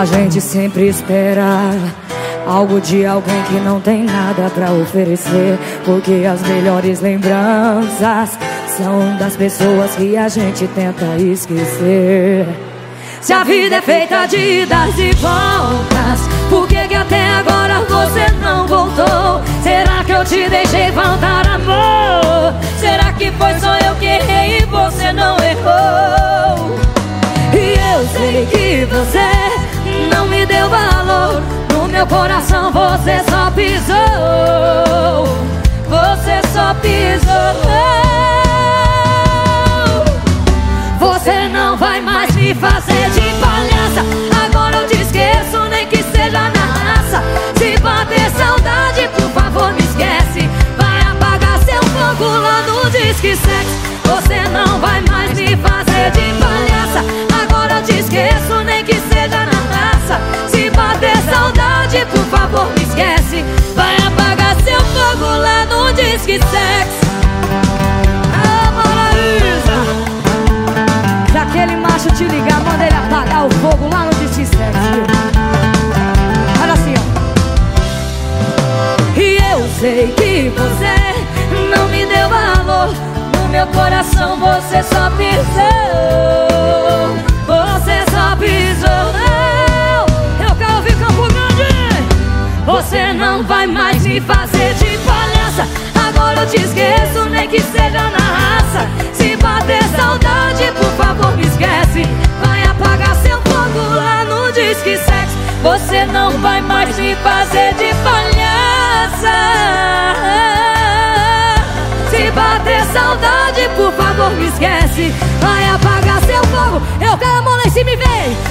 A gente sempre espera algo de alguém que não tem nada pra oferecer. Porque as melhores lembranças são das pessoas que a gente tenta esquecer. Se a vida é feita de idas e voltas, por que, que até agora você não voltou? Será que eu te deixei faltar não me deu valor. No meu coração você só pisou. Você só pisou. Você não vai mais me fazer de palhaça. Agora eu te esqueço, nem que seja na raça. Se bater saudade, por favor, me esquece. Vai apagar seu fogo lá no Disque Sexo. Você não vai mais me fazer de palhaça. Agora eu te esqueço, Disque Sexo. aquele macho te ligar, manda ele apagar o fogo lá no Disque Sexo. Olha assim, ó. E eu sei que você não me deu valor. No meu coração você só pisou. Você só pisou. Eu quero ouvir Campo Grande. Você não vai mais me fazer nem que seja na raça. Se bater saudade, por favor, me esquece. Vai apagar seu fogo lá no Disque Sexo. Você não vai mais me fazer de palhaça. Se bater saudade, por favor, me esquece. Vai apagar seu fogo. Eu quero a mão lá em cima e vem.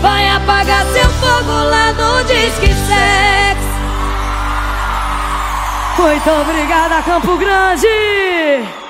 Vai apagar seu fogo lá no Disque Sexo. Muito obrigada, Campo Grande!